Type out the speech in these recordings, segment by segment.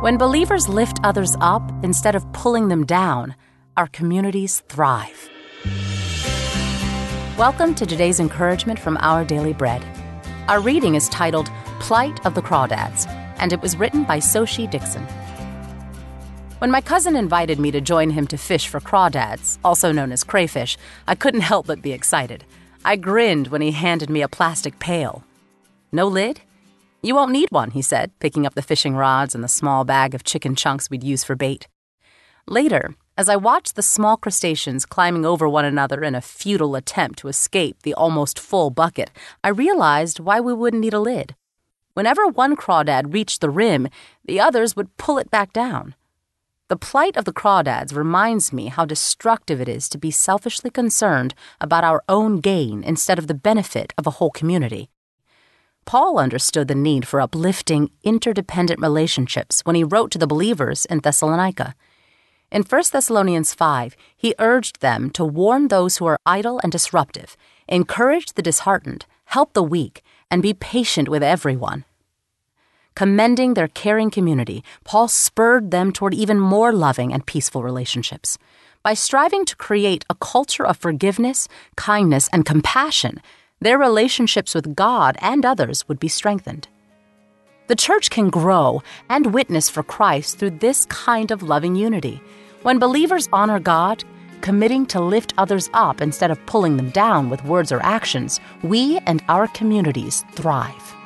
When believers lift others up instead of pulling them down, our communities thrive. Welcome to today's encouragement from Our Daily Bread. Our reading is titled Plight of the Crawdads, and it was written by Xochitl Dixon. When my cousin invited me to join him to fish for crawdads, also known as crayfish, I couldn't help but be excited. I grinned when he handed me a plastic pail. No lid? You won't need one, he said, picking up the fishing rods and the small bag of chicken chunks we'd use for bait. Later, as I watched the small crustaceans climbing over one another in a futile attempt to escape the almost full bucket, I realized why we wouldn't need a lid. Whenever one crawdad reached the rim, the others would pull it back down. The plight of the crawdads reminds me how destructive it is to be selfishly concerned about our own gain instead of the benefit of a whole community. Paul understood the need for uplifting interdependent relationships when he wrote to the believers in Thessalonica. In 1 Thessalonians 5, he urged them to warn those who are idle and disruptive, encourage the disheartened, help the weak, and be patient with everyone. Commending their caring community, Paul spurred them toward even more loving and peaceful relationships. By striving to create a culture of forgiveness, kindness, and compassion, their relationships with God and others would be strengthened. The church can grow and witness for Christ through this kind of loving unity. When believers honor God, committing to lift others up instead of pulling them down with words or actions, we and our communities thrive.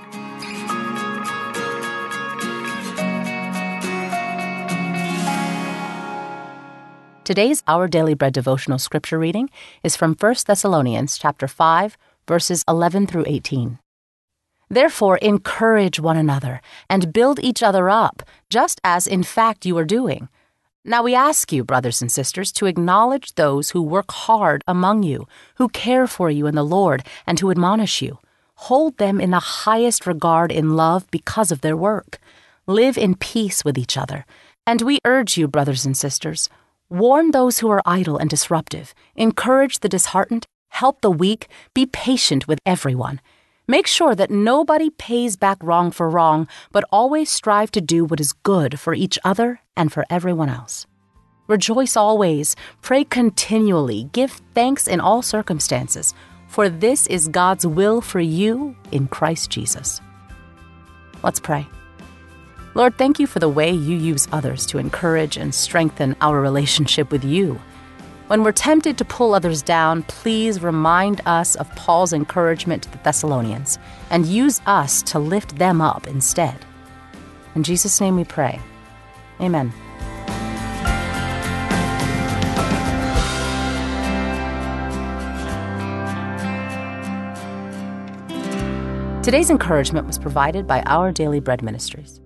Today's Our Daily Bread devotional scripture reading is from 1 Thessalonians chapter 5 verses 11 through 18. Therefore, encourage one another and build each other up, just as in fact you are doing. Now we ask you, brothers and sisters, to acknowledge those who work hard among you, who care for you in the Lord, and who admonish you. Hold them in the highest regard in love because of their work. Live in peace with each other. And we urge you, brothers and sisters, warn those who are idle and disruptive, encourage the disheartened, help the weak, be patient with everyone. Make sure that nobody pays back wrong for wrong, but always strive to do what is good for each other and for everyone else. Rejoice always, pray continually, give thanks in all circumstances, for this is God's will for you in Christ Jesus. Let's pray. Lord, thank you for the way you use others to encourage and strengthen our relationship with you. When we're tempted to pull others down, please remind us of Paul's encouragement to the Thessalonians and use us to lift them up instead. In Jesus' name we pray. Amen. Today's encouragement was provided by Our Daily Bread Ministries.